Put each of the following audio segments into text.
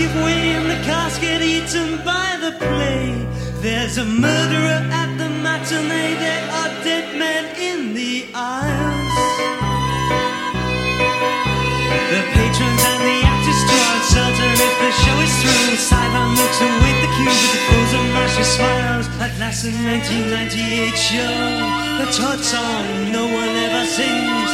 And the give and the cast get eaten by the play. There's a murderer at the matinee. There are dead men in the aisles. The patrons and the actors are uncertain if the show is through. Sideline looks await the cue with the pose of mashy smiles. At last, the 1998 show, the Todd song no one ever sings.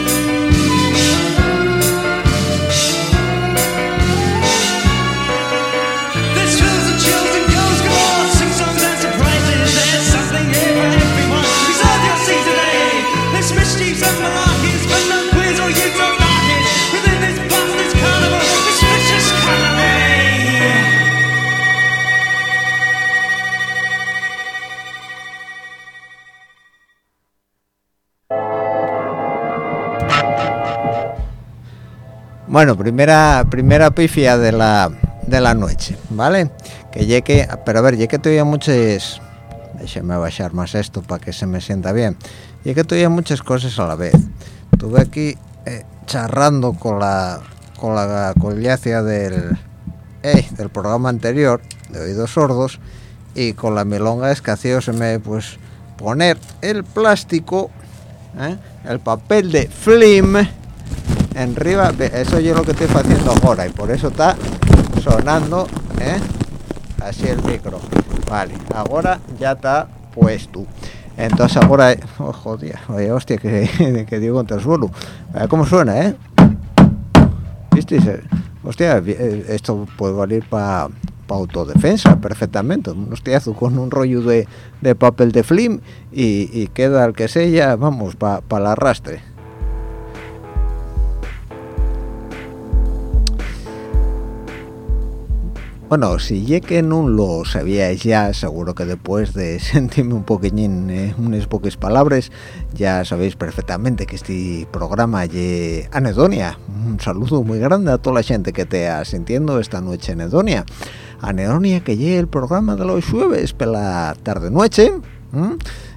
Bueno, primera primera pifia de la de la noche, ¿vale? Que llegue, pero a ver, que tuve muchas déjeme bajar más esto para que se me sienta bien. Que tuve muchas cosas a la vez. Estuve aquí eh, charrando con la con la coliacia del del programa anterior de oídos sordos y con la milonga escació se me pues poner el plástico ¿eh? el papel de film en arriba eso yo lo que estoy haciendo ahora y por eso está sonando ¿eh? así el micro. Vale ahora ya está puesto. Entonces ahora oh, joder oye hostia que, que digo contra el suelo cómo suena eh ¿Viste? hostia eh, esto puede valer para autodefensa perfectamente. Un hostiazo con un rollo de, papel de y, y queda el que sea vamos para pa el arrastre Bueno, si ya que no lo sabíais ya, seguro que después de sentirme un poquillín, eh, unas pocas palabras, ya sabéis perfectamente que este programa es anedonia. Un saludo muy grande a toda la gente que te ha sintiendo esta noche anedonia. Anedonia que llegue el programa de los jueves, la tarde-noche.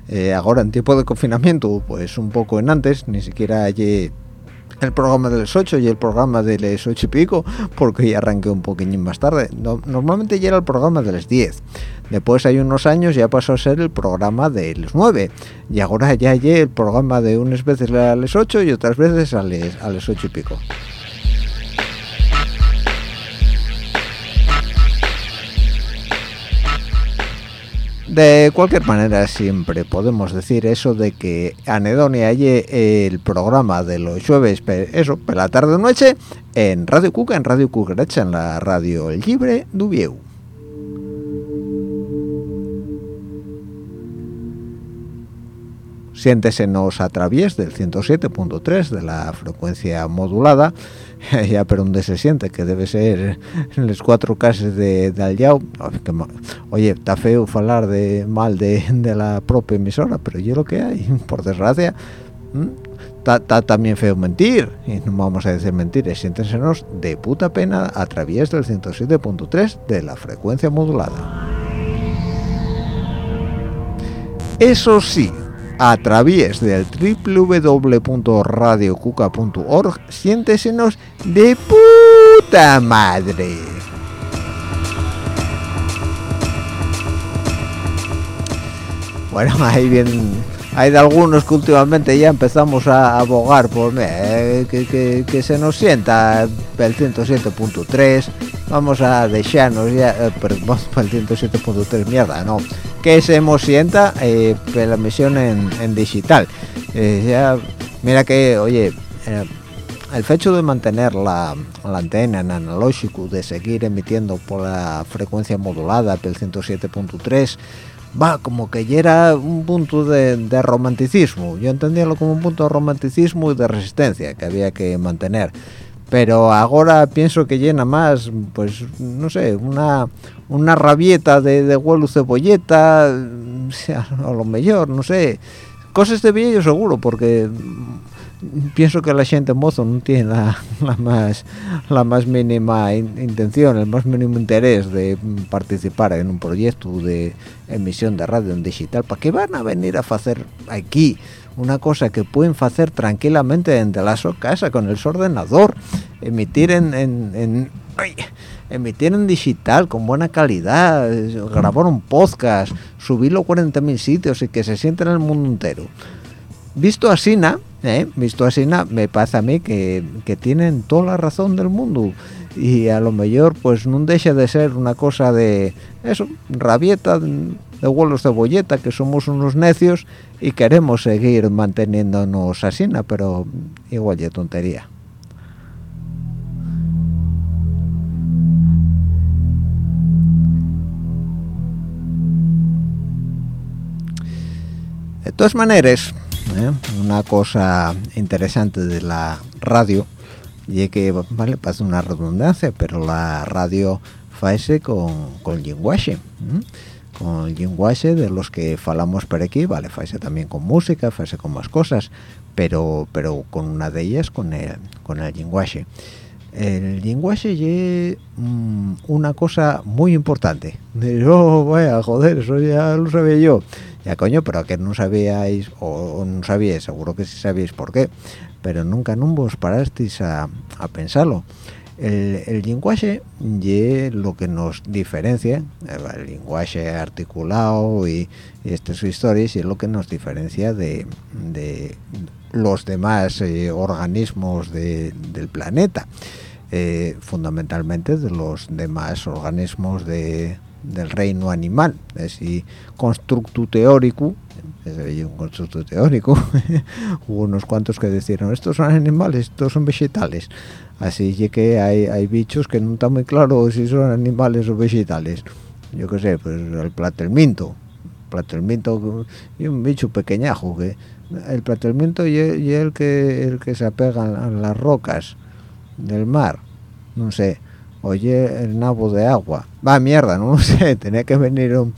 Eh, ahora en tiempo de confinamiento, pues un poco en antes, ni siquiera allí el programa de las 8 y el programa de las 8 y pico porque ya arranqué un poquillín más tarde. Normalmente ya era el programa de las 10 después hay unos años ya pasó a ser el programa de las 9 y ahora ya hay el programa de unas veces a las 8 y otras veces a las, a las 8 y pico de cualquier manera siempre podemos decir eso de que anedonia hay el programa de los jueves eso por la tarde noche en Radio Cuca en Radio Cucaracha en la radio libre Dubieu siéntesenos a través del 107.3 de la frecuencia modulada. Ya pero donde se siente que debe ser en los cuatro casas de, de oye está feo hablar de mal de, la propia emisora pero yo lo que hay por desgracia está también feo mentir y no vamos a decir mentiras. Siéntesenos de puta pena a través del 107.3 de la frecuencia modulada. Eso sí a través del www.radiocuca.org siéntesenos de puta madre. Bueno, ahí bien, hay de algunos que últimamente ya empezamos a abogar por eh, que, se nos sienta el 107.3, vamos a dejarnos ya, eh, perdón, el 107.3, mierda, no, que se sienta eh, la emisión en, digital. Eh, ya, mira que, oye, eh, el hecho de mantener la, antena en analógico, de seguir emitiendo por la frecuencia modulada, el 107.3, va, como que ya era un punto de, de, romanticismo. Yo entendíalo como un punto de romanticismo y de resistencia que había que mantener pero ahora pienso que llena más pues no sé una una rabieta de, de huelo cebolleta a lo mejor no sé. Cosas de viejo seguro porque pienso que la gente mozo no tiene la, más la más mínima intención el más mínimo interés de participar en un proyecto de emisión de radio en digital. Para qué van a venir a hacer aquí una cosa que pueden hacer tranquilamente desde la su casa con el ordenador emitir en, emitir en digital con buena calidad grabar un podcast subirlo a 40.000 sitios y que se sienta en el mundo entero visto así ¿eh? visto así me pasa a mí que, que tienen toda la razón del mundo y a lo mejor pues no deja de ser una cosa de eso rabieta de vuelos de bolleta, que somos unos necios y queremos seguir manteniéndonos así, pero igual de tontería. De todas maneras, ¿eh? una cosa interesante de la radio, y que, vale, pasa una redundancia, pero la radio faese con, con lenguaje con el lenguaje de los que falamos por aquí, vale, faise también con música, faise con más cosas, pero pero con una de ellas con el con el lenguaje. El lenguaje es mm, una cosa muy importante. Yo, vaya, joder, eso ya lo sabía yo. Ya coño, pero que no sabíais, o, no sabíais, seguro que sí sabíais por qué, pero nunca no vos parasteis a, a pensarlo el, lenguaje es lo que nos diferencia el lenguaje articulado y, estas historias y es lo que nos diferencia de, los demás eh, organismos del planeta eh, fundamentalmente de los demás organismos del reino animal. Es decir, constructo teórico un constructo teórico. Hubo unos cuantos que decían estos son animales estos son vegetales así que hay, hay bichos que no está muy claro si son animales o vegetales. Yo qué sé pues el platelminto platelminto y un bicho pequeñajo que el platelminto y, el que el que se apega a las rocas del mar. No sé oye el nabo de agua. Va mierda no sé tenía que venir un,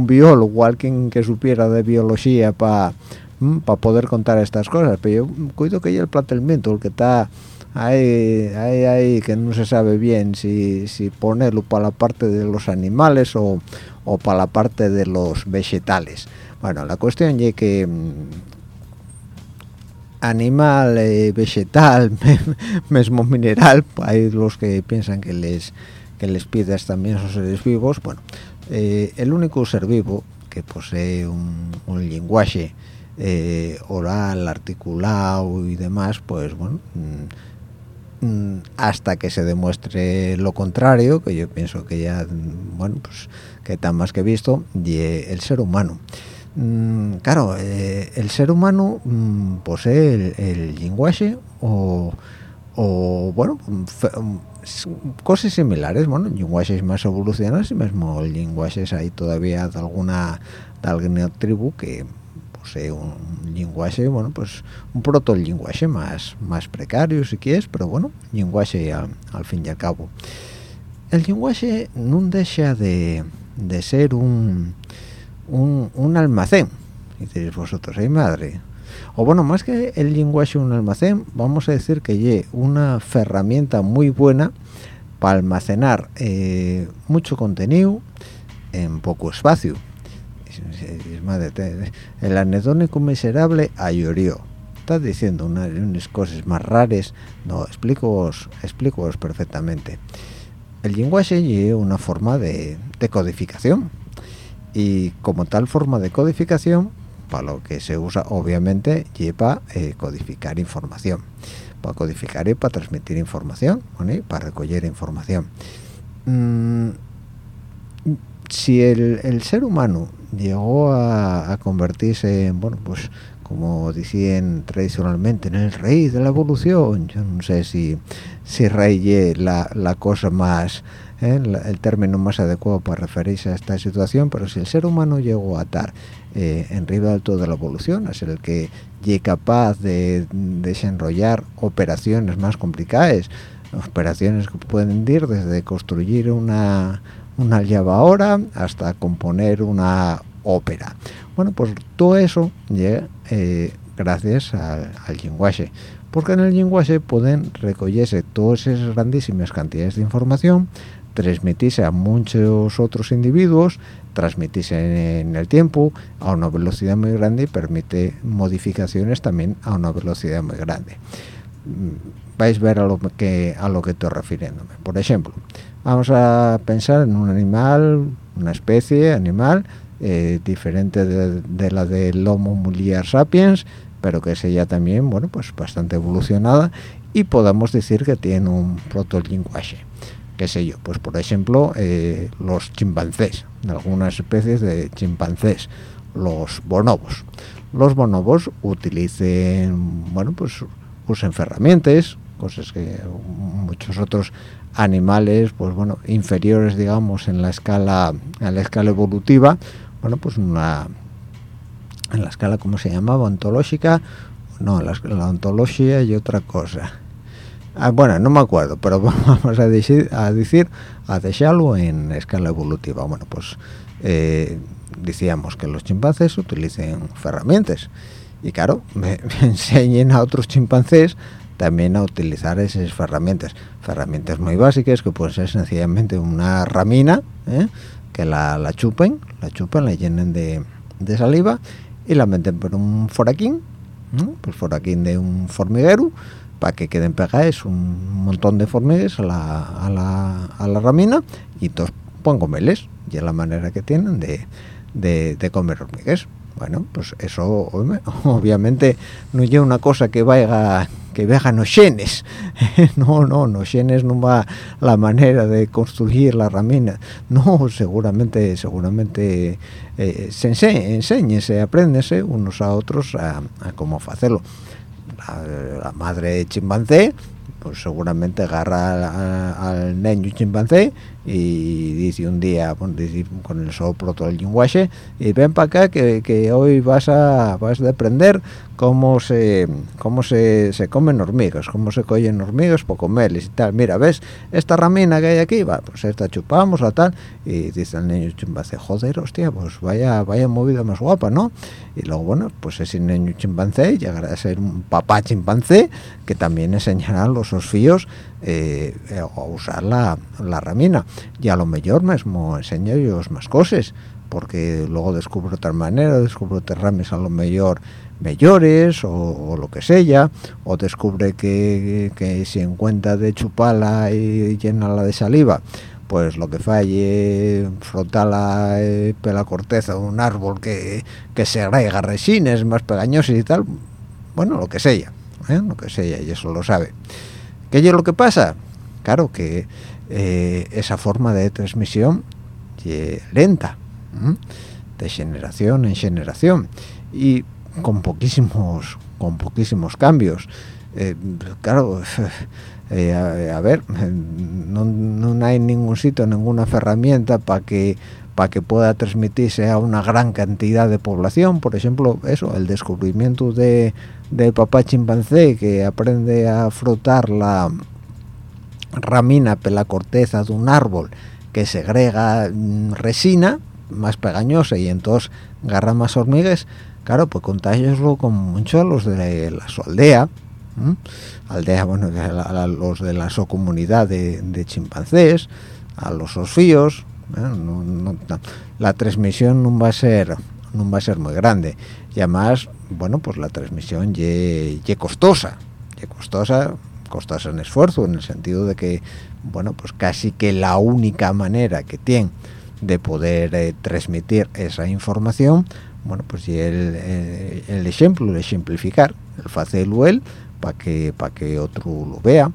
biólogo alguien que supiera de biología para mm, para poder contar estas cosas pero yo cuido que hay el platelminto el que está hay, hay, hay que no se sabe bien si, si ponerlo para la parte de los animales o, o para la parte de los vegetales. Bueno, la cuestión es que mm, animal, vegetal, mismo mineral, hay los que piensan que les que les pidas también son seres vivos, bueno, eh, el único ser vivo que posee un, lenguaje eh, oral, articulado y demás, pues bueno, mm, mm, hasta que se demuestre lo contrario, que yo pienso que ya, bueno, pues que está más que visto, y el ser humano. Mm, claro, eh, el ser humano posee el, lenguaje o, o bueno, cosas similares, bueno, lenguajes más evolucionados y mismo lenguajes hay todavía de alguna tribu que posee un lenguaje, bueno, pues un proto lenguaje más más precario si quieres, pero bueno, lenguaje al, fin y al cabo. El lenguaje no deja de, de ser un, un, almacén, diréis vosotros, ¡ay madre! O bueno más que el lenguaje un almacén vamos a decir que es una herramienta muy buena para almacenar eh, mucho contenido en poco espacio. El anedónico miserable ayorio está diciendo unas cosas más raras. No explico explico perfectamente. El lenguaje es una forma de codificación. Y como tal forma de codificación para lo que se usa obviamente para eh, codificar información para codificar y para transmitir información para recoger información mm, si el, ser humano llegó a, convertirse en bueno pues como decían tradicionalmente en el rey de la evolución yo no sé si si rey la, la cosa más ¿eh? el término más adecuado para referirse a esta situación, pero si el ser humano llegó a estar eh, en riba de la evolución, ser el que es capaz de desenrollar operaciones más complicadas, operaciones que pueden ir desde construir una, una llave hasta componer una ópera. Bueno, pues todo eso llega eh, gracias al, al porque en el lenguaje pueden recogerse todas esas grandísimas cantidades de información transmitirse a muchos otros individuos, transmitirse en el tiempo a una velocidad muy grande y permite modificaciones también a una velocidad muy grande. Mm, vais a ver a lo que a lo que estoy refiriéndome. Por ejemplo, vamos a pensar en un animal, una especie animal eh, diferente de, la del Homo mulier sapiens, pero que sea también, bueno, pues bastante evolucionada y podamos decir que tiene un protolinguaje qué sé yo, pues por ejemplo eh, los chimpancés, algunas especies de chimpancés, los bonobos. Los bonobos utilicen, bueno, pues usen herramientas, cosas que muchos otros animales, pues bueno, inferiores, digamos, en la escala, en la escala evolutiva, bueno, pues una, en la escala, ¿cómo se llamaba? Ontológica, no, la, la ontología y otra cosa Ah, bueno, no me acuerdo, pero vamos a decir, a decir, a dejarlo en escala evolutiva. Bueno, pues eh, decíamos que los chimpancés utilicen herramientas y claro, me, enseñen a otros chimpancés también a utilizar esas herramientas. Herramientas muy básicas que pueden ser sencillamente una ramina, ¿eh? que la, chupen, la chupen, la llenen de, saliva y la meten por un foraquín, ¿no? pues foraquín de un formiguero para que queden pegadas un montón de formigas a la, a la, a la ramina y todos pueden comerles. Y es la manera que tienen de, de, comer hormigas bueno pues eso obviamente no es una cosa que vaya que los genes no no los genes no va la manera de construir la ramina. No seguramente seguramente eh, se apréndese unos a otros a, a cómo hacerlo la, madre chimpancé pues seguramente agarra al, niño chimpancé y dice un día con el soplo todo el lenguaje y ven para acá que, hoy vas a vas a aprender cómo se cómo se, se comen hormigas cómo se cogen hormigas por comerles y tal. Mira ves esta ramina que hay aquí va pues esta chupamos la tal y dice el niño chimpancé joder hostia pues vaya vaya movida más guapa no y luego bueno pues ese niño chimpancé llegará a ser un papá chimpancé que también enseñará los fíos eh, a usar la, la ramina y a lo mejor mismo enseño ellos más cosas porque luego descubre otra manera descubre otras a lo mejor mejores o, lo que sea o descubre que, que si encuentra de chupala y la de saliva pues lo que falle frotarla eh, la corteza de un árbol que, que se agrega resines más pegañosos y tal bueno lo que sea ¿eh? lo que sea y eso lo sabe ¿qué es lo que pasa? claro que eh, esa forma de transmisión lenta de generación en generación y con poquísimos con poquísimos cambios eh, claro eh, a, ver no, hay ningún sitio ninguna herramienta para que para que pueda transmitirse a una gran cantidad de población. Por ejemplo eso el descubrimiento de del papá chimpancé que aprende a frotar la ramina la corteza de un árbol que segrega mm, resina más pegañosa y entonces agarra más hormigas claro pues contagioslo con mucho a los de la aldea aldea bueno a, los de la su comunidad de, chimpancés a los osfíos ¿eh? la transmisión no va a ser no va a ser muy grande. Y además bueno pues la transmisión ye, costosa ye costosa costosa en esfuerzo en el sentido de que bueno pues casi que la única manera que tiene de poder eh, transmitir esa información bueno pues y el, el, ejemplo de ejemplificar el hacerlo él para que para que otro lo vea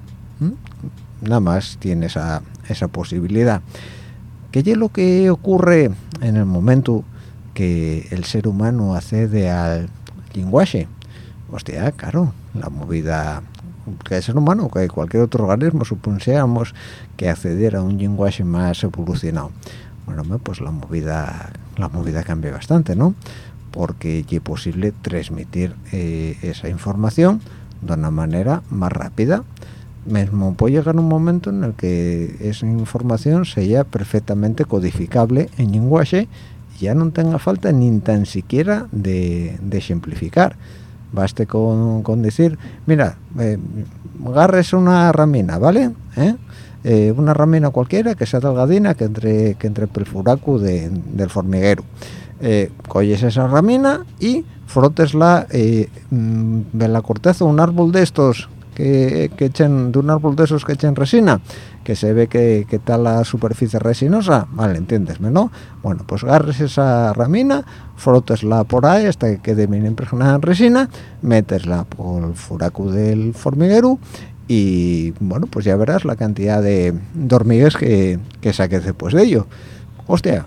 nada más tiene esa, esa posibilidad que es lo que ocurre en el momento que el ser humano accede al lenguaje. Hostia claro la movida que el ser humano que cualquier otro organismo supongamos que acceder a un lenguaje más evolucionado. Bueno pues la movida la movida cambia bastante no porque es posible transmitir eh, esa información de una manera más rápida mismo. Puede llegar un momento en el que esa información sea perfectamente codificable en lenguaje y ya no tenga falta ni tan siquiera de, de ejemplificar baste con, decir mira eh, agarres una ramina vale ¿Eh? Eh, una ramina cualquiera que sea delgadina que entre que entre el furaco del formiguero. Eh, coges esa ramina y frotesla eh, mm, de la corteza un árbol de estos que, echen de un árbol de esos que echen resina que se ve que, que está la superficie resinosa vale entiendesme no bueno pues agarres esa ramina frotesla por ahí hasta que quede bien impregnada en resina metesla por el furaco del formiguero y bueno pues ya verás la cantidad de, hormigas que, que saques después de ello. Hostia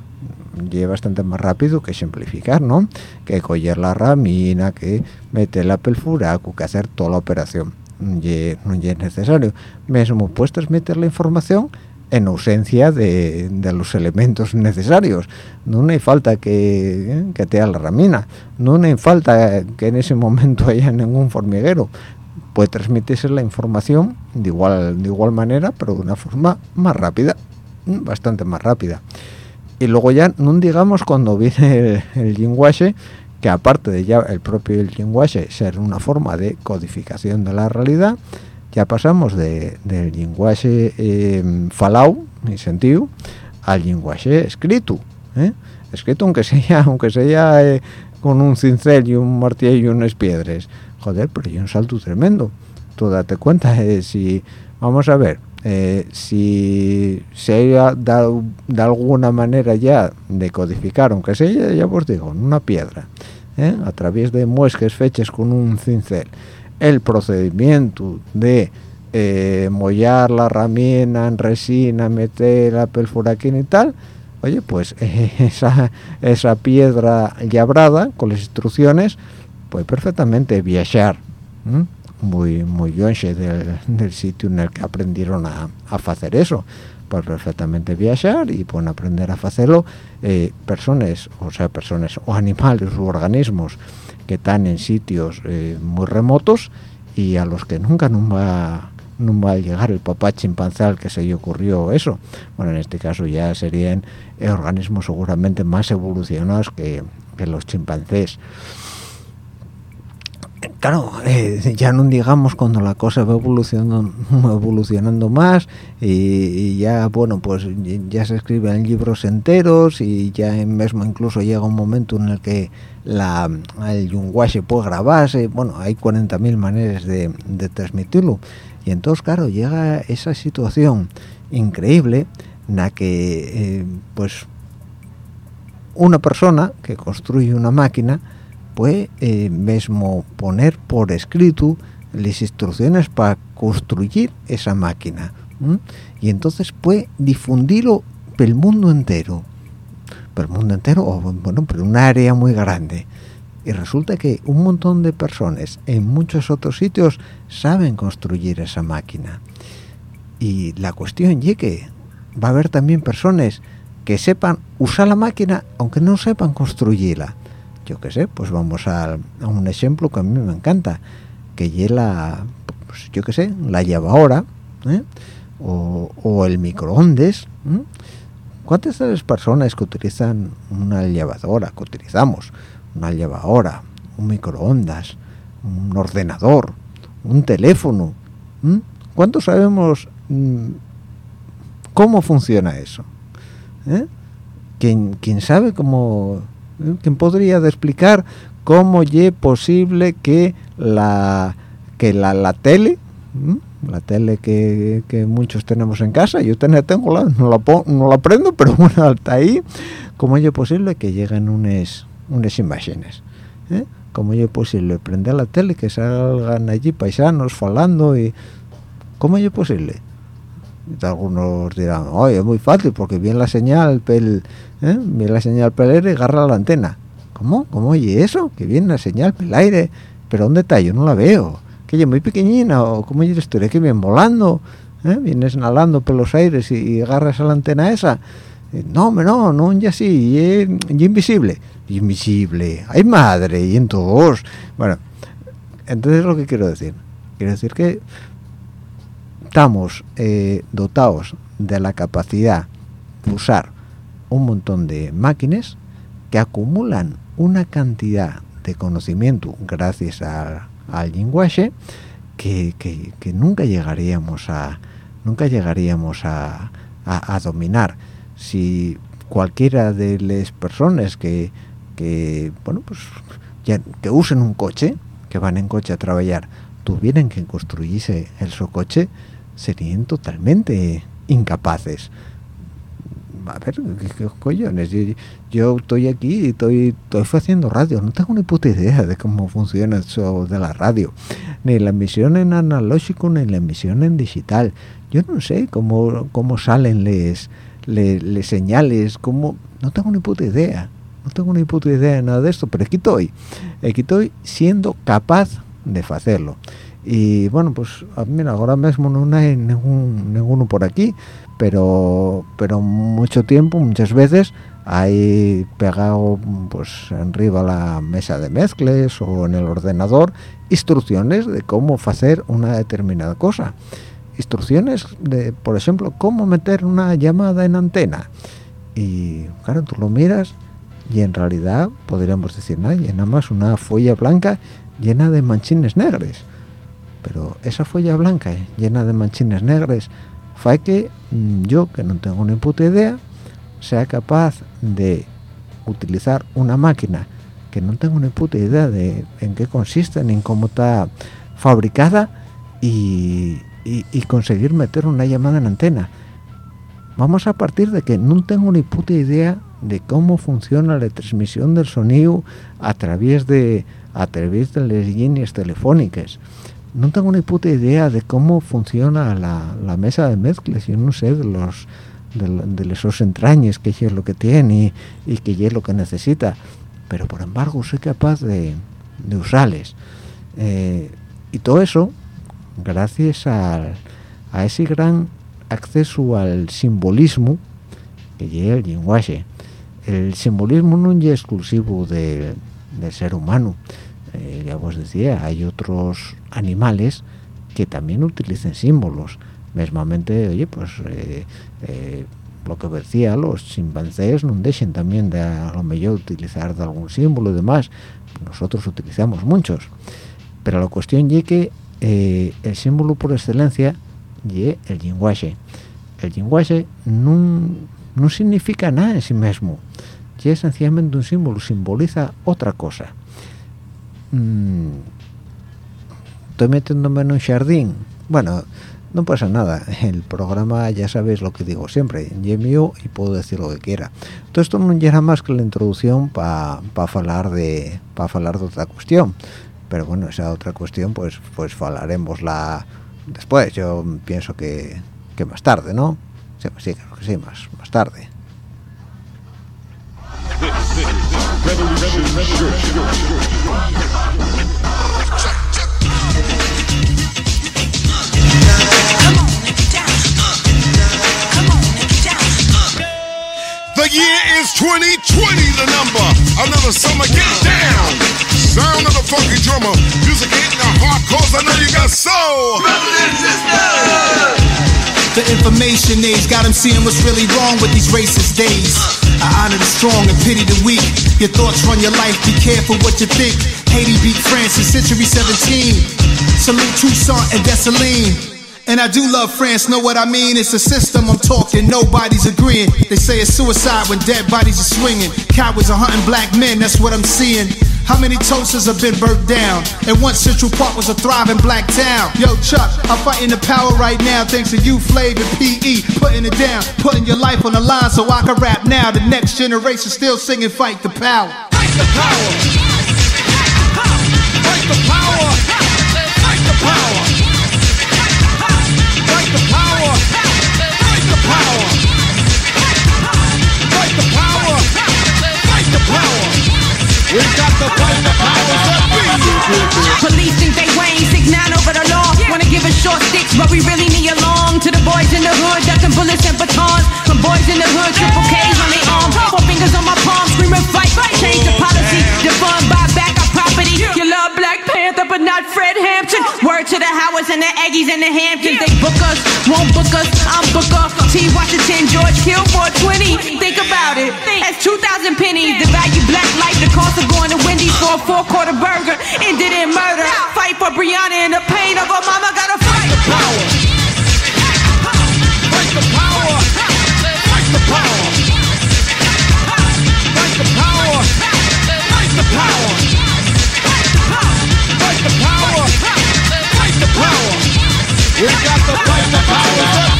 lleva bastante más rápido que simplificar no que coger la ramina que meterla pel furaco que hacer toda la operación no es necesario. Mismo puedes transmitir la información en ausencia de, de, los elementos necesarios. No hay falta que, eh, que te la ramina, no hay falta que en ese momento haya ningún formiguero. Puede transmitirse la información de igual de igual manera pero de una forma más rápida bastante más rápida. Y luego ya no digamos cuando viene el, lenguaje que aparte de ya el propio lenguaje ser una forma de codificación de la realidad ya pasamos de, del lenguaje eh, falado sentido al lenguaje escrito escrito aunque sea aunque sea eh, con un cincel y un martillo y unas piedras joder, pero hay un salto tremendo. Tú date cuenta, si, vamos a ver, eh, si se haya dado de alguna manera ya de codificar, aunque sea, ya os digo, en una piedra, eh, a través de muesques fechas con un cincel, el procedimiento de mollar la ramina en resina, meter la perfuraquina y tal, oye, pues esa, esa piedra llabrada con las instrucciones, puede perfectamente viajar muy muy longe del, sitio en el que aprendieron a, hacer eso. Pues perfectamente viajar y pueden aprender a hacerlo eh, personas o sea personas o animales u organismos que están en sitios eh, muy remotos y a los que nunca no va no va a llegar el papá chimpancé al que se le ocurrió eso. Bueno en este caso ya serían organismos seguramente más evolucionados que, que los chimpancés claro, eh, ya no digamos cuando la cosa va evolucionando, evolucionando más y, ya, bueno, pues ya se escriben libros enteros y ya mismo incluso llega un momento en el que la, el lenguaje puede grabarse, bueno, hay 40.000 maneras de, transmitirlo. Y entonces, claro, llega esa situación increíble en la que, eh, pues, una persona que construye una máquina puede eh, mismo poner por escrito las instrucciones para construir esa máquina y entonces puede difundirlo por el mundo entero. Por el mundo entero bueno por un área muy grande. Y resulta que un montón de personas en muchos otros sitios saben construir esa máquina. Y la cuestión es que va a haber también personas que sepan usar la máquina aunque no sepan construirla yo qué sé, pues vamos a, un ejemplo que a mí me encanta, que lleva, pues yo qué sé, la llevadora, ¿eh? o, el microondas. ¿Cuántas de las personas que utilizan una llevadora, que utilizamos una llevadora, un microondas, un ordenador, un teléfono? ¿Cuántos sabemos mm, cómo funciona eso? ¿Eh? ¿Quién sabe cómo ¿Quién podría explicar cómo es posible que la que la, la tele la tele que, que, muchos tenemos en casa yo tengo la, no la no la prendo pero bueno está ahí cómo es posible que lleguen unas unas imágenes ¿Eh? cómo es posible prender la tele que salgan allí paisanos falando y cómo es posible algunos dirán oye es muy fácil porque viene la señal pel ¿eh? la señal pel aire y agarra la antena ¿cómo? ¿cómo oye eso? que viene la señal pel aire pero ¿dónde está? yo no la veo que es muy pequeñina o ¿cómo es la historia? que viene volando ¿eh? vienes nadando por los aires y, agarras a la antena esa no, no, no, ya sí, y, invisible invisible, ay madre, y en todos bueno, entonces lo que quiero decir quiero decir que estamos eh, dotados de la capacidad de usar un montón de máquinas que acumulan una cantidad de conocimiento gracias al lenguaje que, nunca llegaríamos a nunca llegaríamos a, dominar. Si cualquiera de las personas que, bueno pues que usen un coche que van en coche a trabajar tuvieran que construirse el su coche serían totalmente incapaces. A ver qué, cojones yo, estoy aquí estoy estoy haciendo radio. No tengo ni puta idea de cómo funciona eso de la radio. Ni la emisión en analógico ni la emisión en digital. Yo no sé cómo cómo salen les les, señales cómo no tengo ni puta idea. No tengo ni puta idea de nada de esto pero aquí estoy. Aquí estoy siendo capaz de hacerlo y bueno pues ah, mira ahora mismo no hay ninguno por aquí pero pero mucho tiempo muchas veces hay pegado pues arriba la mesa de mezcles o en el ordenador instrucciones de cómo hacer una determinada cosa. Instrucciones de por ejemplo cómo meter una llamada en antena. Y claro tú lo miras y en realidad podríamos decir nada nada más una folla blanca llena de manchines negros pero esa folla blanca eh, llena de manchines negros fue que mm, yo que no tengo ni puta idea sea capaz de utilizar una máquina que no tengo ni puta idea de en qué consiste ni en cómo está fabricada y, conseguir meter una llamada en antena. Vamos a partir de que no tengo ni puta idea de cómo funciona la transmisión del sonido a través de a través de las líneas telefónicas no tengo ni puta idea de cómo funciona la, mesa de mezclas. Yo no sé de los de, esos entrañes que es lo que tiene y, que es lo que necesita. Pero por embargo soy capaz de, usarles. Eh, y todo eso gracias a ese gran acceso al simbolismo que lleva el lenguaje. El simbolismo no es exclusivo del ser humano eh, ya os decía, hay otros animales que también utilizan símbolos. Mesmamente, oye, pues eh, eh, lo que decía, los chimpancés no dejen también de a lo mejor utilizar de algún símbolo y demás. Nosotros utilizamos muchos. pero la cuestión es que eh, el símbolo por excelencia es el lenguaje el lenguaje no, significa nada en sí mismo es sencillamente un símbolo simboliza otra cosa mm, estoy metiéndome en un jardín. Bueno no pasa nada. El programa ya sabéis lo que digo siempre y y puedo decir lo que quiera. Todo esto no llega más que la introducción para pa hablar de para hablar de otra cuestión. Pero bueno esa otra cuestión pues pues hablaremos la después. Yo pienso que, que más tarde no sí, sí que sí más más tarde The year is 2020, the number. Another summer, get down. Sound of the funky drummer. Music hitting the heart, cause I know you got soul. Brothers and sisters. The information age got them seeing what's really wrong with these racist days. I honor the strong and pity the weak. Your thoughts run your life, be careful what you think. Haiti beat France in century 17. Salute Toussaint and Dessalines. And I do love France, know what I mean? It's a system I'm talking, nobody's agreeing. They say it's suicide when dead bodies are swinging. Cowards are hunting black men, that's what I'm seeing. How many toasters have been burnt down? And once Central Park was a thriving black town. Yo, Chuck, I'm fighting the power right now thanks to you, Flav and PE. Putting it down, putting your life on the line so I can rap now. The next generation still singing Fight the Power. Fight the power. Fight the power. Fight the power. Fight the power. Fight the power. We got to fight the powers that be. Police think they weighing six nine over the law. Wanna give us short sticks, but we really need a long. To the boys in the hood, ducking bullets and batons. From boys in the hood, triple K's on their arms. Four fingers on my palm, screaming fight. Change the policy, defund, buy property. You love Black Panther, but not Fred Hampton. Word to the Howards and the Aggies and the Hamptons. They book us, won't book us. I'm Booker. T. Washington, George Hill, 420. Think about it. That's 2,000 pennies. The value black life, the cost of going to Wendy's for a four quarter burger. Ended in murder. Fight for Brianna and the pain of her mama. Gotta fight the power. Fight the power. Fight the power. We got to fight the powers be.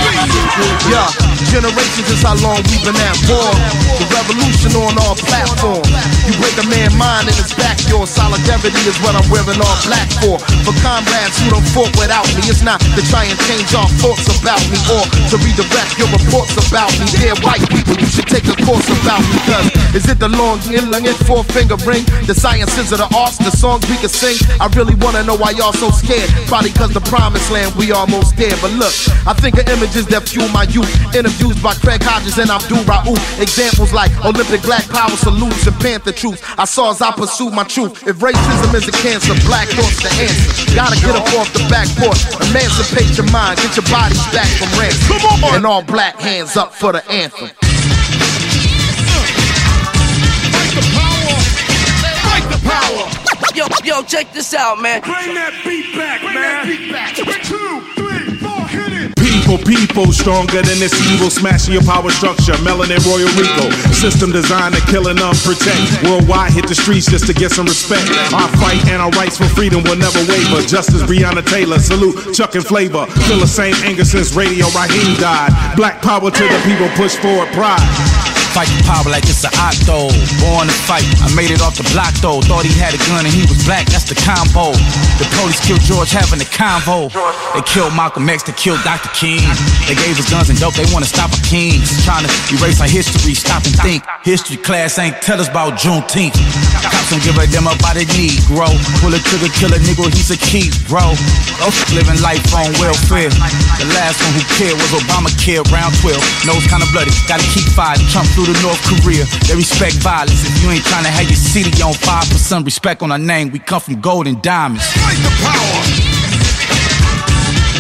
Yeah, generations is how long we've been at war. The revolution on all platforms. You break a man's mind and it's back your solidarity is what I'm wearing all black for. For comrades who don't fought without me, it's not to try and change our thoughts about me or to redirect your reports about me. Dear white people, you should take a course about me. Cause is it the long and four finger ring? The sciences of the arts, the songs we can sing. I really wanna know why y'all so scared. Probably cause the promised land we almost there. But look, I think of images that fuel my youth. Interviews by Craig Hodges and Abdul Raouf. Examples like Olympic black power salutes and Panther truth. I saw as I pursued my truth. If racism is a cancer, black thought's the answer. Gotta get up off the back porch. Emancipate your mind, get your bodies back from ransom. Come on! And all black hands up for the anthem. Fight the power. Fight the power. Yo, yo, check this out, man. Bring that beat back, man. Beat back. Two, three, four, hit people, stronger than this evil, smashing your power structure. Melanin Royal Rico, system designed to kill and unprotect. Worldwide, hit the streets just to get some respect. Our fight and our rights for freedom will never waver. Justice Breonna Taylor, salute Chuck and Flavor. Feel the same anger since Radio Raheem died. Black power to the people, push forward pride. Fight the power like it's an octo. Born to fight. I made it off the block though. Thought he had a gun and he was black. That's the combo. The police killed George having a convo. They killed Malcolm X to kill Dr. King. They gave us guns and dope. They wanna stop our kings. Trying to erase our history. Stop and think. History class ain't tell us about Juneteenth. Cops don't give a damn about a Negro. Pull a trigger, kill a nigga. He's a key, bro. Living life on welfare. The last one who cared was Obamacare. Round 12. Nose kinda bloody. Gotta keep fighting. Trump through to North Korea. They respect violence. If you ain't trying to have your city on fire, put some respect on our name. We come from gold and diamonds. Fight the power.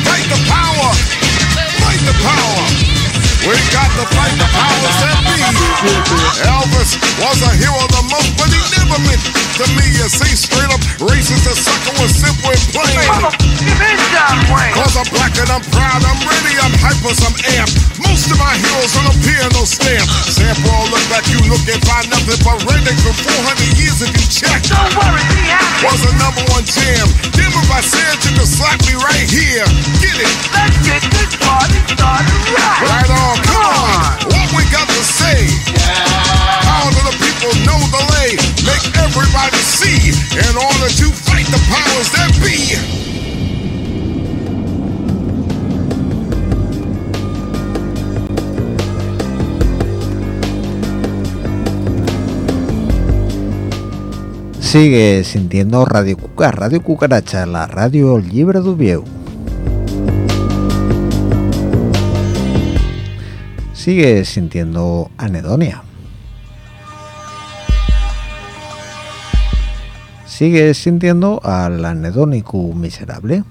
Fight the power. Fight the power. We got to fight the powers that be. Elvis was a hero the most, but he never meant to me. You see, straight up racist, the sucker was simple plain. Oh, Cause I'm black and I'm proud, I'm ready, I'm hyper, I'm amped. Most of my heroes on a piano stamp. Sample look back, you look and find nothing but rednecks for 400 years if you check. Don't worry, be happy. Was a number one jam. Then if I said you could slap me right here. Get it. Let's get this party started. Sigue sintiendo Radio Cuca, Radio Cucaracha, la radio libre de Vieu. Sigue sintiendo anedonia. Sigue sintiendo al anedónico miserable.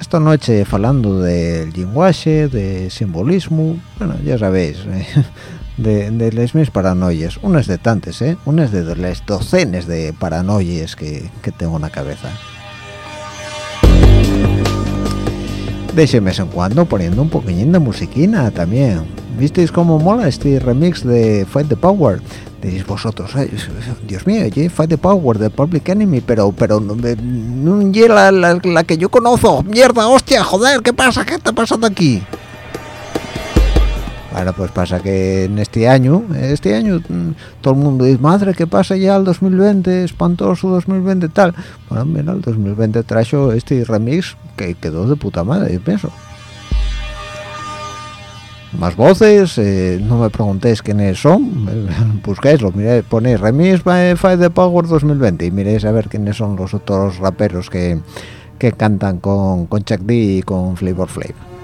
Esta noche hablando del lenguaje, de simbolismo, bueno, ya sabéis, eh, de, de las mis paranoias, unas de tantas, ¿eh? unas de las docenas de paranoias que, que tengo en la cabeza. De vez en cuando poniendo un poquillín de musiquina también. ¿Visteis cómo mola este remix de Fight the Power? Decís vosotros, "Ay, Dios mío, oye, Fight the Power de Public Enemy, pero pero no, no es la, la, la que yo conozco. Mierda, hostia, joder, ¿qué pasa? ¿Qué está pasando aquí? Bueno, pues pasa que en este año, este año, mm, todo el mundo dice, madre, ¿qué pasa ya el 2020? Espantoso 2020, tal. Bueno, mira, el 2020 trajo este remix que quedó de puta madre, yo pienso. Más voces, eh, no me preguntéis quiénes son, busquéislo, miréis, ponéis remix by the Power 2020 y miréis a ver quiénes son los otros raperos que, que cantan con, con Chuck D y con Flavor Flav.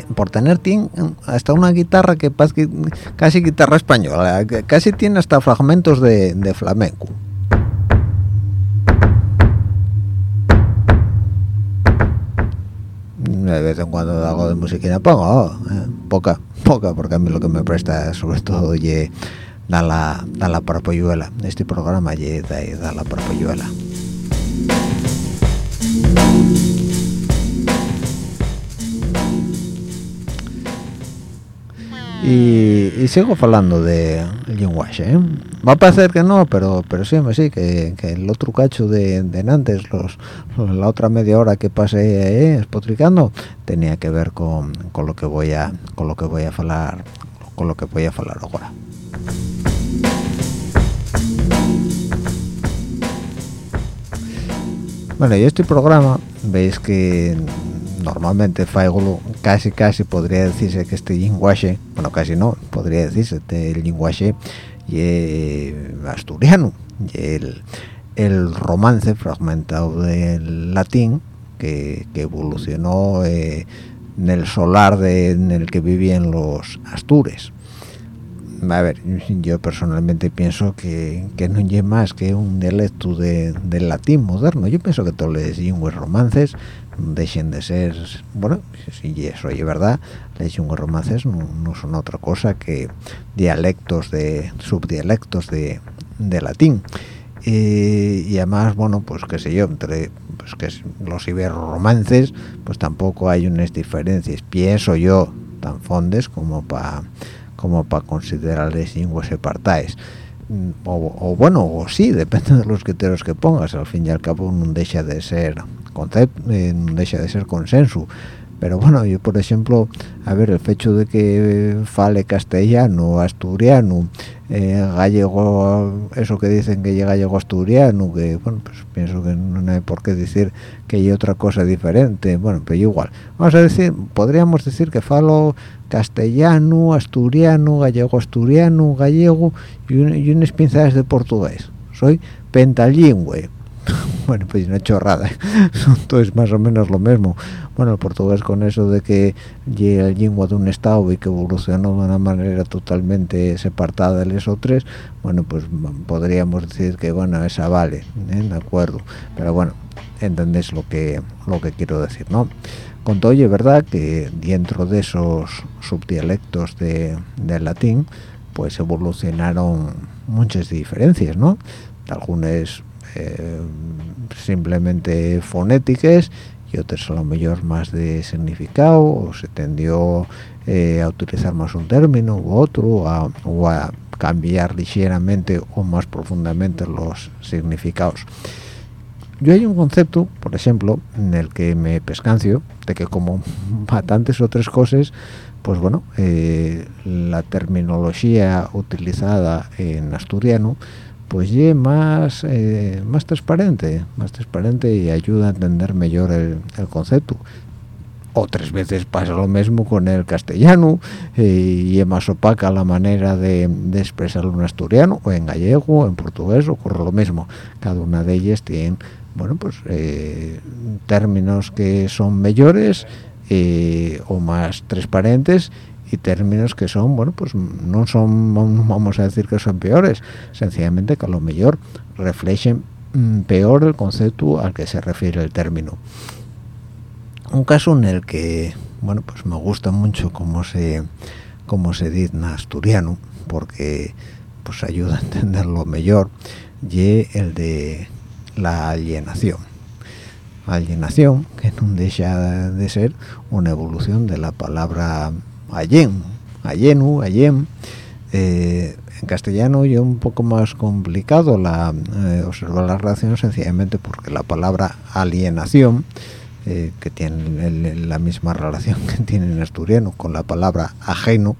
Por tener tien- hasta una guitarra que casi guitarra española, casi tiene hasta fragmentos de, flamenco. De vez en cuando algo de musiquina pongo, eh, poca, poca, porque a mí lo que me presta sobre todo ye da la, la parpolluela. Este programa ye da, da la parpolluela. Y, sigo hablando de lenguaje, ¿eh? Va a parecer que no, pero pero sí, me sí, que, que el otro cacho de, de antes, los, la otra media hora que pasé eh, espotricando, tenía que ver con, con lo que voy a con lo que voy a hablar con lo que voy a hablar ahora. Bueno, y este programa, veis que normalmente faigo casi casi podría decirse que este lenguaje, bueno casi no, podría decirse el lenguaje y asturiano, y el, el romance fragmentado del latín que, que evolucionó eh, en el solar de, en el que vivían los astures a ver, yo personalmente pienso que, que no es más que un dialecto de, del latín moderno. Yo pienso que todos los lenguas romances dejen de ser, bueno, si eso es verdad, lenguas romances no, son otra cosa que dialectos de, subdialectos de, de latín. Y, y además, bueno, pues qué sé yo, entre pues que los iberromances, pues tampoco hay unas diferencias, pienso yo, tan fondes como para como para considerarles lenguas separtaes. O, o, bueno o sí depende de los criterios que pongas. Al fin y al cabo no deja de ser concepto eh, no deja de ser consenso pero bueno yo por ejemplo a ver el hecho de que fale castellano asturiano eh, gallego eso que dicen que llega gallego asturiano que bueno pues pienso que no hay por qué decir que hay otra cosa diferente bueno pero igual vamos a decir podríamos decir que falo castellano, asturiano, gallego asturiano, gallego y, un, y unas de portugués. Soy pentalingüe. bueno, pues una chorrada. Todo es más o menos lo mismo. Bueno, el portugués con eso de que llega el lengua de un estado y que evolucionó de una manera totalmente separada de los otros, bueno, pues podríamos decir que, bueno, esa vale, ¿eh? de acuerdo. Pero bueno, entendéis lo que, lo que quiero decir, ¿no? con todo es verdad que dentro de esos subdialectos de, del latín pues evolucionaron muchas diferencias no algunas eh, simplemente fonéticas y otras a lo mejor más de significado o se tendió eh, a utilizar más un término u otro o a cambiar ligeramente o más profundamente los significados. Yo hay un concepto por ejemplo en el que me pescancio de que como bastantes otras cosas pues bueno eh, la terminología utilizada en asturiano pues ye más eh, más transparente más transparente y ayuda a entender mejor el, concepto. Otras veces pasa lo mismo con el castellano eh, y es más opaca la manera de, expresarlo en asturiano o en gallego o en portugués ocurre lo mismo. Cada una de ellas tiene bueno pues eh, términos que son mejores o más transparentes y términos que son, bueno, pues no son, vamos a decir que son peores, sencillamente que a lo mejor reflejen mm, peor el concepto al que se refiere el término. Un caso en el que, bueno, pues me gusta mucho cómo se, cómo se dice en asturiano, porque pues ayuda a entenderlo mejor, y el de la alienación. Alienación, que no deja de ser una evolución de la palabra allen, allenu, allen. Eh, en castellano es un poco más complicado la, eh, observar la relación sencillamente porque la palabra alienación, eh, que tiene la misma relación que tiene en asturiano con la palabra ajeno,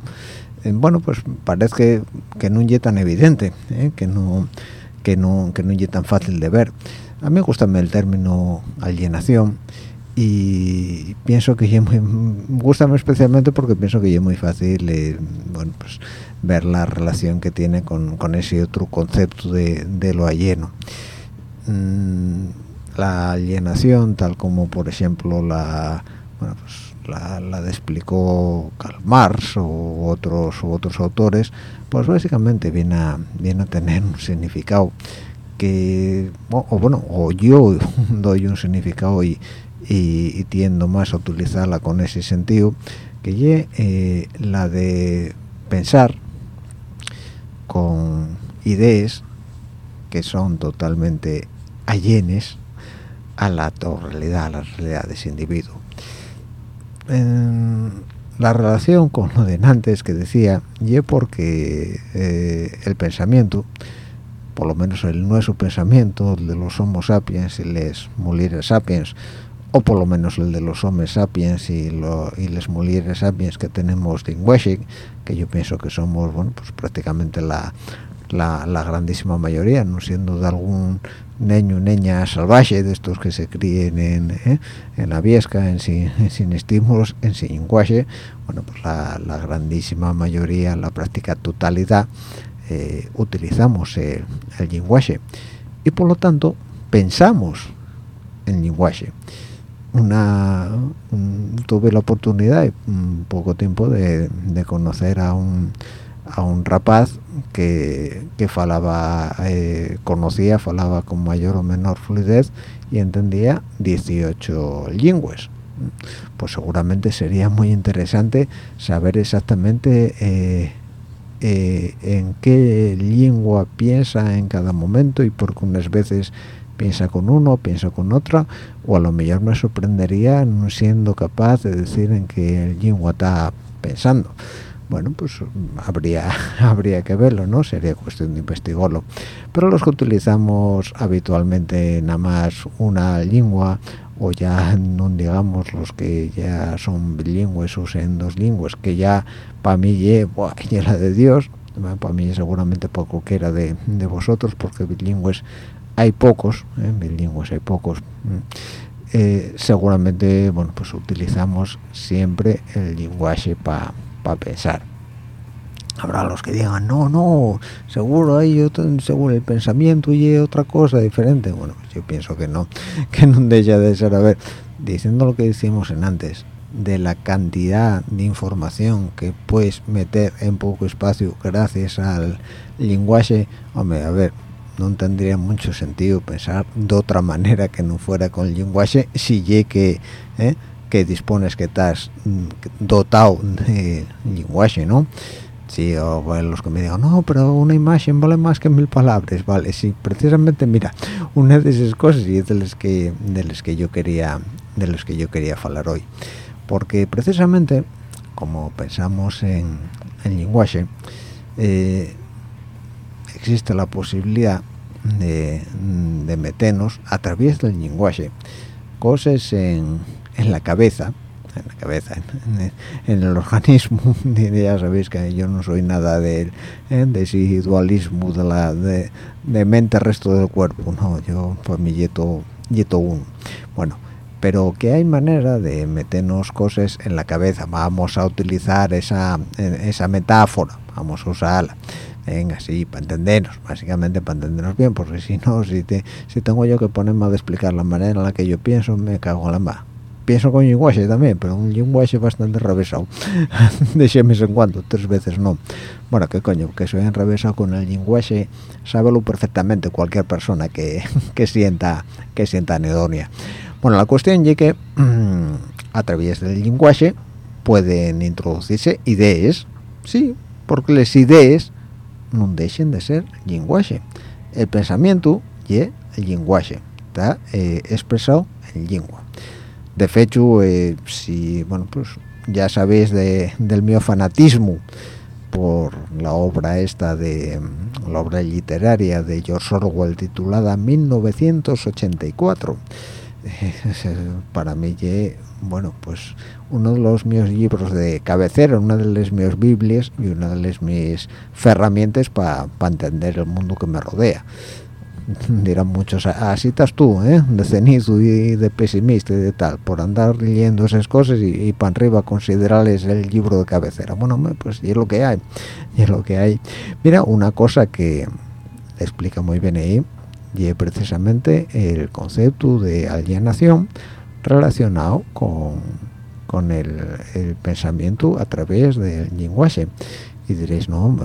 bueno, pues parece que, que no es tan evidente, que no que no que no es tan fácil de ver. A mí me gusta el término alienación y pienso que muy gusta especialmente porque pienso que es muy fácil eh, pues ver la relación que tiene con, ese otro concepto de, lo alieno. Mm, la alienación tal como por ejemplo la bueno pues la, la explicó Karl Marx o otros otros autores pues básicamente viene viene a tener un significado que o bueno o yo doy un significado y y, tiendo más a utilizarla con ese sentido que eh, la de pensar con ideas que son totalmente allenes a la realidad, a la realidad de ese individuo. la relación con lo de antes que decía, y porque eh, el pensamiento, por lo menos el nuestro pensamiento, de los Homo sapiens y les mujeres sapiens, o por lo menos el de los hombres sapiens y, lo, y las mujeres sapiens que tenemos lenguaje, que yo pienso que somos bueno pues prácticamente la, la, grandísima mayoría, no siendo de algún niño niña salvaje de estos que se críen en, ¿eh? en la viesca, en sin, estímulos, en sin bueno pues la, grandísima mayoría, la práctica totalidad, eh, utilizamos el, el lenguaje y por lo tanto pensamos en lenguaje. Una tuve la oportunidad un poco tiempo de, conocer a un a un rapaz que, que falaba eh, conocía falaba con mayor o menor fluidez y entendía 18 lenguas. Pues seguramente sería muy interesante saber exactamente eh, eh, en qué lengua piensa en cada momento y porque unas veces piensa con uno, piensa con otra, o a lo mejor me sorprendería no siendo capaz de decir en qué el lingua está pensando. Bueno, pues habría, habría que verlo, ¿no? Sería cuestión de investigarlo. Pero los que utilizamos habitualmente nada más una lengua, o ya no digamos los que ya son bilingües o sean dos lenguas, que ya para mí ya, la de Dios, para mí seguramente para cualquiera de, de vosotros, porque bilingües hay pocos, ¿eh? bilingües hay pocos, eh, seguramente bueno pues utilizamos siempre el lenguaje para pensar. Habrá los que digan, no, no, seguro hay otro, seguro el pensamiento y otra cosa diferente. Bueno, yo pienso que no, que no deja de ser. A ver, diciendo lo que decíamos en antes, de la cantidad de información que puedes meter en poco espacio gracias al lenguaje, hombre, a ver, no tendría mucho sentido pensar de otra manera que no fuera con el lenguaje si ye que ¿eh? que dispones que estás mm, dotado de lenguaje no sí o los que me digan no pero una imagen vale más que mil palabras vale sí precisamente mira una de esas cosas y es de las que de las que yo quería de los que yo quería hablar hoy. Porque precisamente como pensamos en el lenguaje eh, existe la posibilidad de, meternos a través del lenguaje cosas en, en la cabeza en la cabeza, en, el organismo. ya sabéis que yo no soy nada de, ¿eh? de ese dualismo de la de, de, mente resto del cuerpo, no, yo pues mi yeto, yeto uno. Bueno, pero que hay manera de meternos cosas en la cabeza. Vamos a utilizar esa, esa metáfora, vamos a usarla. Venga, sí, para entendernos, básicamente para entendernos bien, porque si no, si, te, si tengo yo que ponerme a explicar la manera en la que yo pienso, me cago en la mano pienso con lenguaje también, pero un lenguaje bastante enrevesado. de mes en cuando, tres veces no. Bueno, qué coño, que soy enrevesado con el lenguaje, sábelo perfectamente cualquier persona que, que sienta que sienta anedonia. Bueno, la cuestión es que a través del lenguaje pueden introducirse ideas, sí, porque las ideas no dejen de ser lenguaje. El pensamiento y el lenguaje está eh, expresado en lengua de hecho eh, si bueno pues ya sabéis de, del mío fanatismo por la obra esta de la obra literaria de George Orwell titulada 1984 para mí bueno pues uno de los míos libros de cabecera una de las mías biblias y una de las mis herramientas para entender el mundo que me rodea dirán muchos así estás tú ¿eh? de cenizo y de pesimista y de tal por andar leyendo esas cosas y, para arriba considerarles el libro de cabecera bueno pues y es lo que hay es lo que hay. Mira una cosa que explica muy bien ahí y es precisamente el concepto de alienación relacionado con, con el, el pensamiento a través del lenguaje y diréis no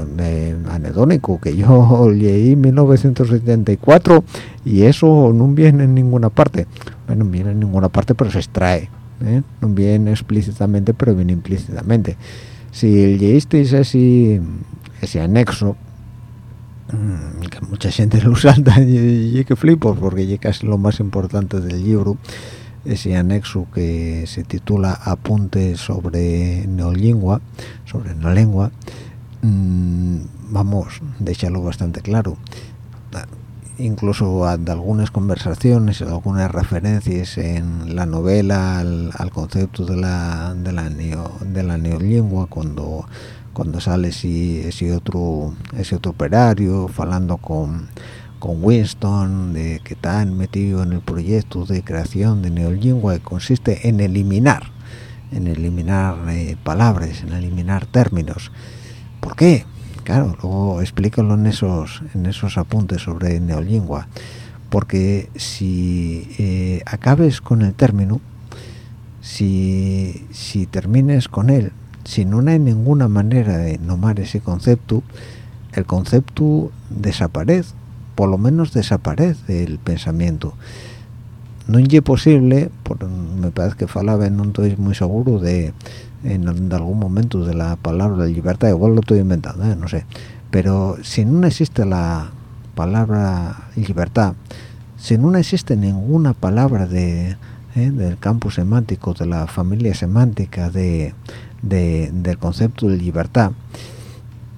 anedónico que yo leí 1974 y eso no viene en ninguna parte bueno no viene en ninguna parte pero se extrae ¿eh? no viene explícitamente pero viene implícitamente si leísteis ese ese anexo mm, que mucha gente lo salta y, que flipo porque es lo más importante del libro ese anexo que se titula Apuntes sobre neolingua, sobre neolengua, mmm, vamos, dejarlo bastante claro. Incluso de algunas conversaciones, algunas referencias en la novela al, concepto de la de la neo, de la neolingua cuando cuando sale ese, ese otro otro operario hablando con con Winston de que están metido en el proyecto de creación de neolingua que consiste en eliminar en eliminar eh, palabras en eliminar términos ¿Por qué? Claro, luego explícalo en esos, en esos apuntes sobre neolingua. Porque si eh, acabes con el término, si, si termines con él, si no hay ninguna manera de nomar ese concepto, el concepto desaparece, por lo menos desaparece del pensamiento. No es posible, me parece que falaba, no estoy muy seguro de en, algún momento de la palabra libertad, igual lo estoy inventando, ¿eh? no sé, pero si no existe la palabra libertad, si no existe ninguna palabra de, ¿eh? del campo semántico, de la familia semántica de, del concepto de libertad,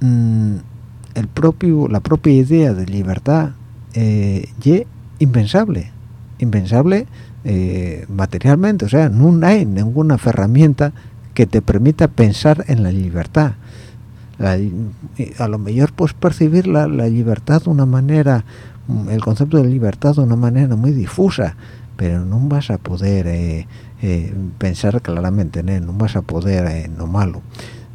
mm, el propio, la propia idea de libertad eh, es impensable, impensable eh, materialmente, o sea, no hay ninguna herramienta que te permita pensar en la libertad. a lo mejor puedes percibir la, libertad de una manera, mm, el concepto de libertad de una manera muy difusa, pero no vas a poder eh, eh, pensar claramente en no vas a poder eh, no malo.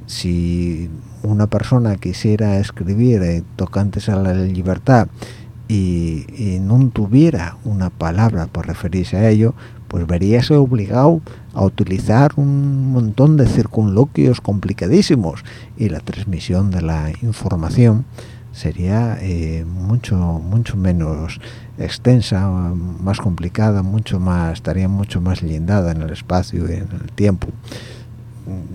Si una persona quisiera escribir tocantes a la libertad y, y no tuviera una palabra por referirse a ello, pues veríase obligado a utilizar un montón de circunloquios complicadísimos y la transmisión de la información sería eh, mucho mucho menos extensa más complicada mucho más estaría mucho más lindada en el espacio y en el tiempo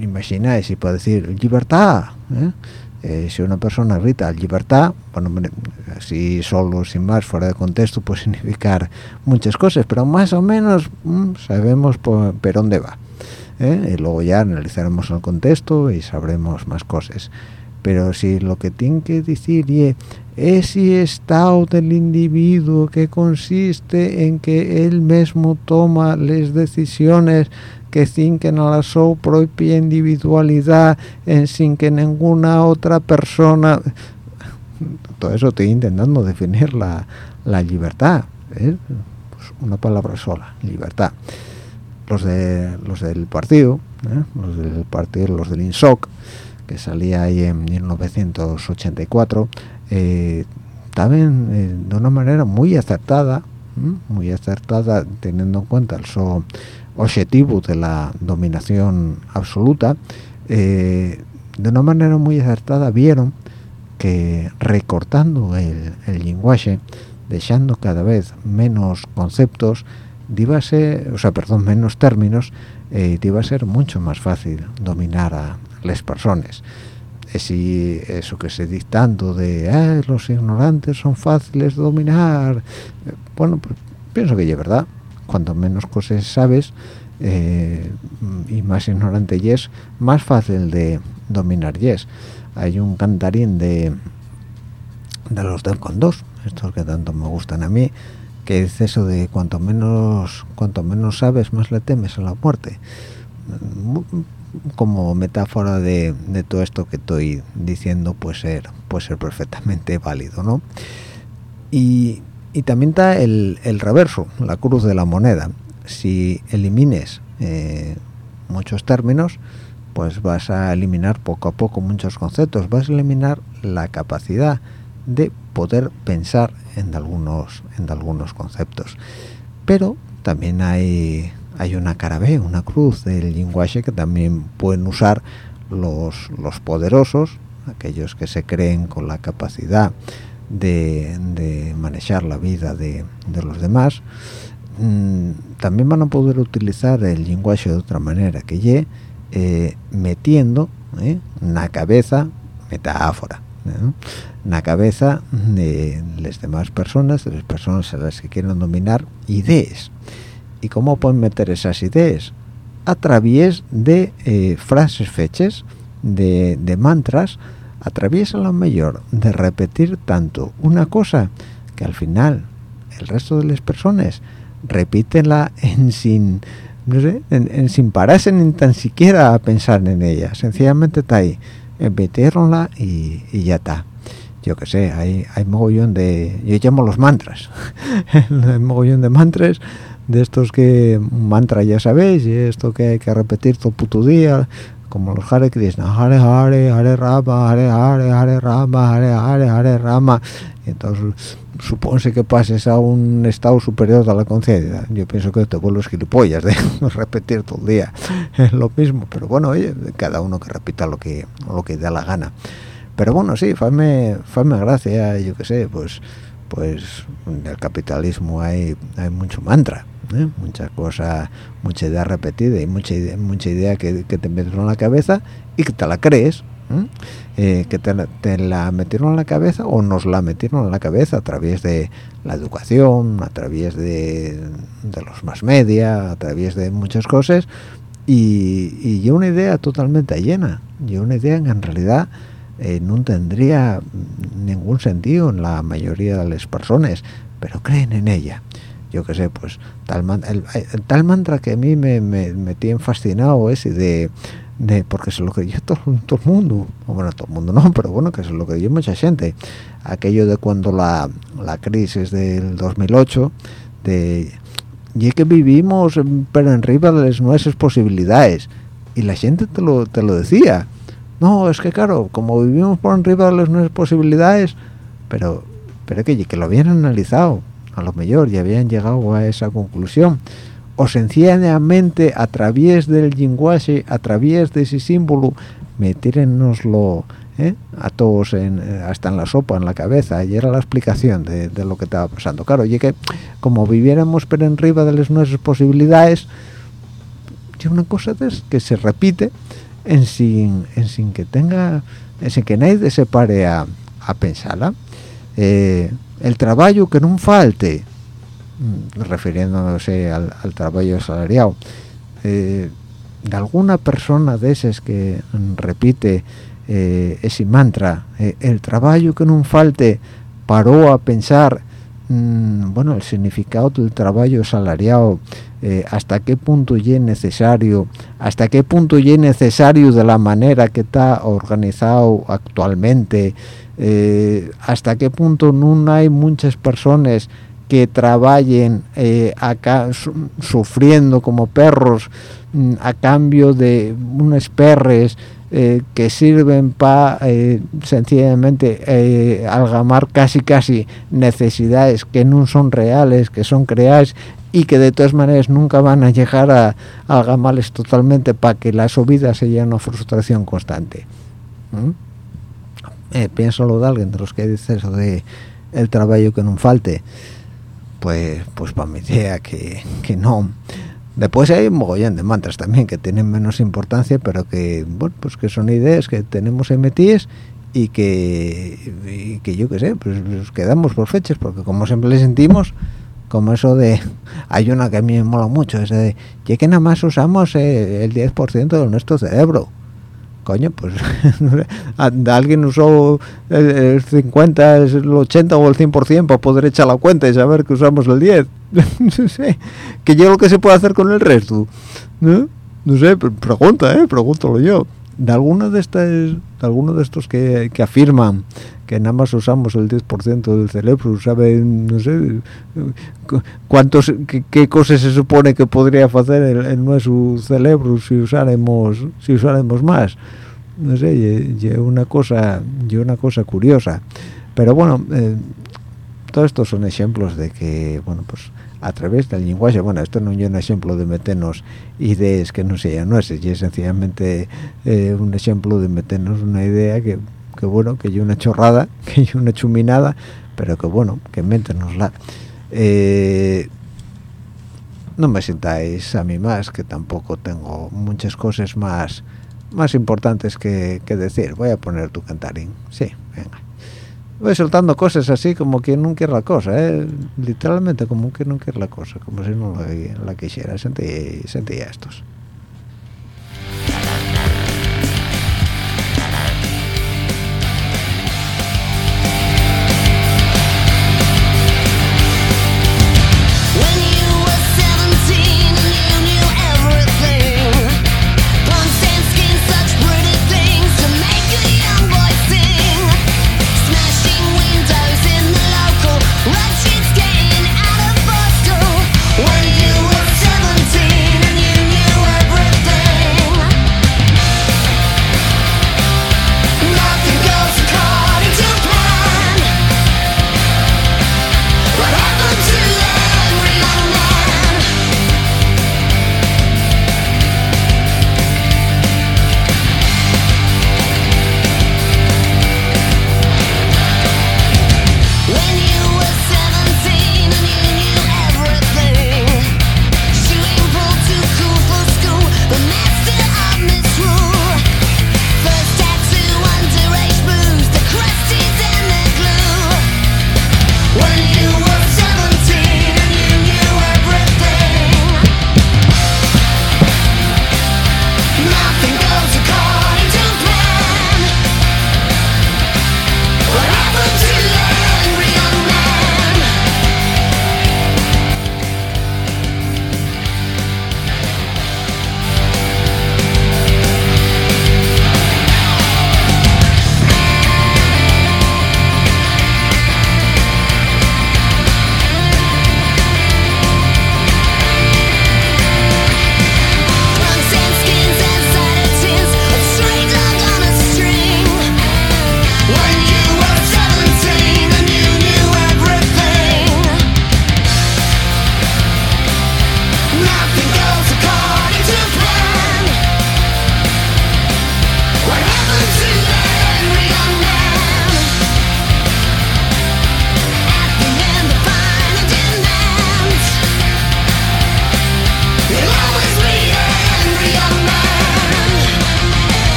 imagináis y puedo decir libertad ¿eh? Eh, si una persona grita libertad, bueno, así solo, sin más, fuera de contexto, puede significar muchas cosas, pero más o menos mm, sabemos por, dónde va. ¿eh? Y luego ya analizaremos el contexto y sabremos más cosas. Pero si lo que tiene que decir es si estado del individuo que consiste en que él mismo toma las decisiones que cinquen a la su propia individualidad en sin que ninguna otra persona todo eso estoy intentando definir la, libertad ¿eh? pues una palabra sola libertad los de los del partido ¿eh? los del partido los del INSOC que salía ahí en 1984 eh, también de una manera muy acertada muy acertada teniendo en cuenta el objetivo de la dominación absoluta, eh, de una manera muy acertada vieron que recortando el, lenguaje, dejando cada vez menos conceptos, iba o sea, perdón, menos términos, eh, iba a ser mucho más fácil dominar a las personas. Es eso que se dictando de ah, los ignorantes son fáciles de dominar, eh, bueno, pues pienso que es verdad. Cuanto menos cosas sabes eh, y más ignorante es más fácil de dominar yes hay un cantarín de de los del con dos estos que tanto me gustan a mí que dice eso de cuanto menos cuanto menos sabes más le temes a la muerte como metáfora de, todo esto que estoy diciendo puede ser puede ser perfectamente válido no y y también está el, reverso, la cruz de la moneda. Si elimines eh, muchos términos, pues vas a eliminar poco a poco muchos conceptos, vas a eliminar la capacidad de poder pensar en algunos, en algunos conceptos. Pero también hay, hay una cara B, una cruz del lenguaje que también pueden usar los, los poderosos, aquellos que se creen con la capacidad de, manejar la vida de, los demás, mm, también van a poder utilizar el lenguaje de otra manera, que ye eh, metiendo en la cabeza metáfora, en la cabeza de las demás personas, de las personas a las que quieren dominar, ideas. ¿Y cómo pueden meter esas ideas? A través de eh, frases fechas, de, de mantras, atraviesa lo mejor de repetir tanto una cosa que al final el resto de las personas repítenla en sin en, sin pararse ni tan siquiera a pensar en ella sencillamente está ahí meterla y, y ya está yo que sé hay, hay mogollón de yo llamo los mantras hay mogollón de mantras de estos que un mantra ya sabéis y esto que hay que repetir todo puto día como los Hare Krishna, Hare Hare, Hare Rama, Hare Hare, Hare Rama, Hare Hare, Hare Rama. Entonces supone que pases a un estado superior de la conciencia. Yo pienso que te vuelves gilipollas de repetir todo el día lo mismo, pero bueno, oye, cada uno que repita lo que lo que dé la gana. Pero bueno, sí, fame, fame gracia, yo qué sé, pues pues en el capitalismo hay, hay mucho mantra ¿eh? mucha cosa mucha idea repetida y mucha idea, mucha idea que, te metieron en la cabeza y que te la crees ¿eh? Eh, que te, la metieron en la cabeza o nos la metieron en la cabeza a través de la educación a través de, los más media a través de muchas cosas y, y una idea totalmente llena y una idea que en realidad no tendría ningún sentido en la mayoría de las personas pero creen en ella. Yo qué sé, pues tal, el, tal mantra que a mí me, tiene fascinado ese de, de porque es lo yo todo, todo el mundo, bueno, todo el mundo no, pero bueno, que es lo yo mucha gente, aquello de cuando la, la crisis del 2008, de y que vivimos pero arriba de las nuestras posibilidades. Y la gente te lo, te lo decía no, es que claro, como vivimos por arriba de las nuestras posibilidades pero pero que, que lo habían analizado a lo mejor ya habían llegado a esa conclusión o sencillamente a través del lenguaje a través de ese símbolo metérennoslo ¿eh? a todos en, eh, hasta en la sopa en la cabeza y era la explicación de, lo que estaba pasando claro y que como viviéramos en arriba de las nuestras posibilidades y una cosa es que se repite en sin, en sin que tenga, en sin que nadie se pare a, a pensarla. Eh, el trabajo que no falte, mm, refiriéndose al, trabajo salariado, eh, de alguna persona de esas que repite eh, ese mantra, eh, el trabajo que no falte, paró a pensar, mm, bueno, el significado del trabajo salariado, eh, hasta qué punto es necesario, hasta qué punto es necesario de la manera que está organizado actualmente, eh, hasta qué punto no hay muchas personas que trabajen eh, sufriendo como perros mm, a cambio de unos perres eh, que sirven para sencillamente eh, algamar casi casi necesidades que no son reales, que son creadas y que de todas maneras nunca van a llegar a, a algamarles totalmente para que la subida sea una frustración constante. ¿Mm? Eh, pienso lo de alguien de los que dice eso de el trabajo que no falte pues pues para mi idea que, que no después hay un mogollón de mantras también que tienen menos importancia pero que bueno pues que son ideas que tenemos ahí metidas y que y que yo qué sé pues nos quedamos por fechas porque como siempre le sentimos como eso de hay una que a mí me mola mucho ese de ya que nada más usamos eh, el 10% de nuestro cerebro coño, pues alguien usó el, el 50, el 80 o el 100% para poder echar la cuenta y saber que usamos el 10. no sé, que yo lo que se puede hacer con el resto. ¿no? No sé, pre- pregunta, ¿eh? Pregúntalo yo. De alguno de estas, de alguno de estos que, que afirman que nada más usamos el 10% del cerebro, saben, no sé, cu- cuántos, qué, qué cosas se supone que podría hacer el, el nuestro cerebro si usáramos, si usáramos más. No sé, y una cosa, y una cosa curiosa. Pero bueno, eh, todos estos son ejemplos de que, bueno, pues a través del lenguaje, bueno, esto no es un ejemplo de meternos ideas que no sean nuestras, y es sencillamente eh, un ejemplo de meternos una idea que, que bueno, que hay una chorrada, que hay una chuminada, pero que bueno, que métenosla. Eh, no me sintáis a mí más, que tampoco tengo muchas cosas más más importantes que, decir. Voy a poner tu cantarín. Sí. Voy soltando cosas así como quien no quiere la cosa, ¿eh? literalmente como que no quiere la cosa, como si no la, la quisiera. Sentí, sentí estos.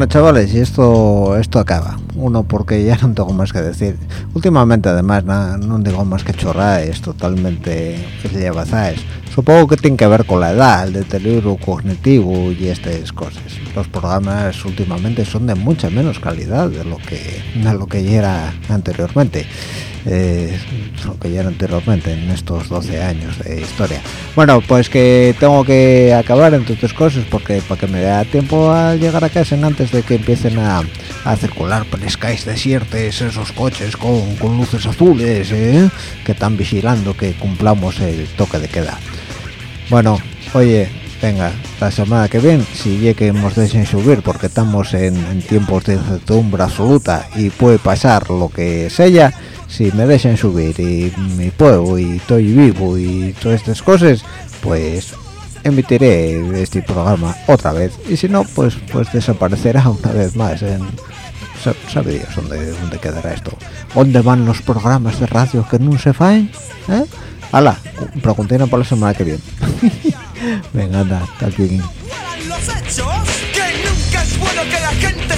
Bueno, chavales, y esto esto acaba. Uno, porque ya no tengo más que decir. Últimamente, además, na- no digo más que chorraes, totalmente llevazáes. Supongo que tiene que ver con la edad, el deterioro cognitivo y estas cosas. Los programas últimamente son de mucha menos calidad de lo que de lo que era anteriormente. Eh, lo que ya era anteriormente en estos 12 años de historia. Bueno, pues que tengo que acabar entre otras cosas porque para que me dé tiempo a llegar a casa antes de que empiecen a, circular por las calles desiertas esos coches con, luces azules ¿eh? que están vigilando que cumplamos el toque de queda. Bueno, oye, venga, la semana que viene, si ya que nos dejen subir porque estamos en, en tiempos de incertidumbre absoluta y puede pasar lo que sea, si me dejen subir y mi pueblo y estoy vivo y todas estas cosas, pues emitiré este programa otra vez y si no, pues pues desaparecerá una vez más en... sa- ¿Sabe dónde, dónde quedará esto? ¿Dónde van los programas de radio que no se faen? ¿Eh? Hala, preguntéis para la semana que viene. Venga, anda, hasta.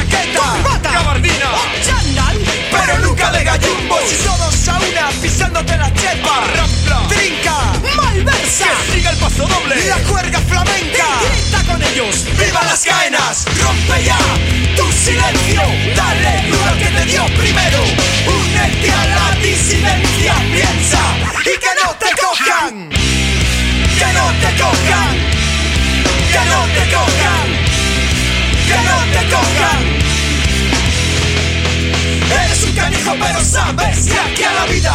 chaqueta, corbata, gabardina o chándal, pero nunca de gallumbos y todos a una pisándote la chepa, rampla, trinca, malversa, que siga el paso doble, la cuerga flamenca, grita con ellos, viva las caenas, rompe ya tu silencio, dale duro que te dio primero, únete a la disidencia, piensa y que no te cojan, que no te cojan, que no te cojan, que no te cojan. Eres un canijo pero sabes que aquí a la vida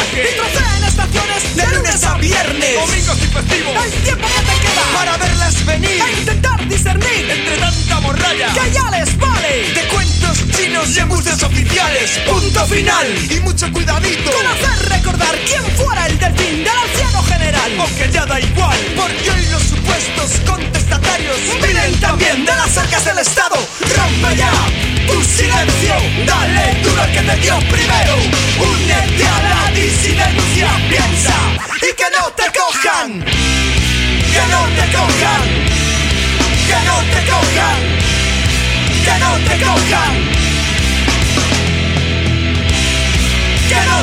final. Y mucho cuidadito. Con hacer recordar quién fuera el delfín del anciano general. Aunque ya da igual Porque hoy los supuestos contestatarios Vienen también de las arcas del Estado. Rompe ya tu silencio. Dale duro al que te dio primero. Únete a la disidencia Piensa. Y que no te cojan. Que no te cojan. Que no te cojan. Que no te cojan